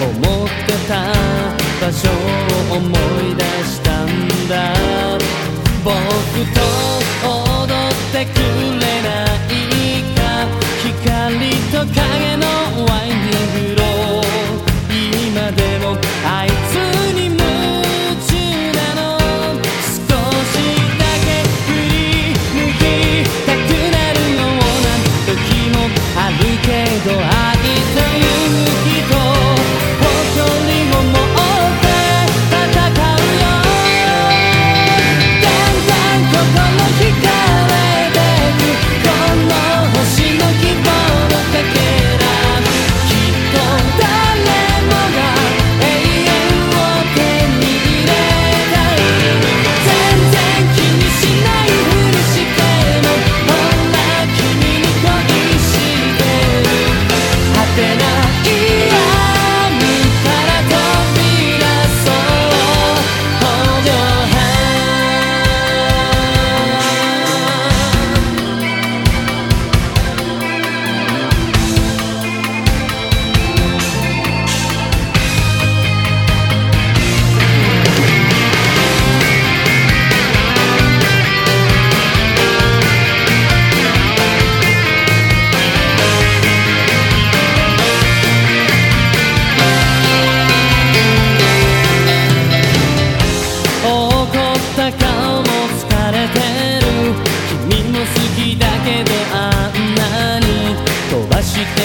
思ってた場所を思い出したんだ。僕と踊ってくれないか。光と影のワイニングロー今でもあいつに夢中なの。少しだけ振り向きたくなるような時もあるけどある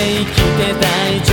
生きて大丈夫。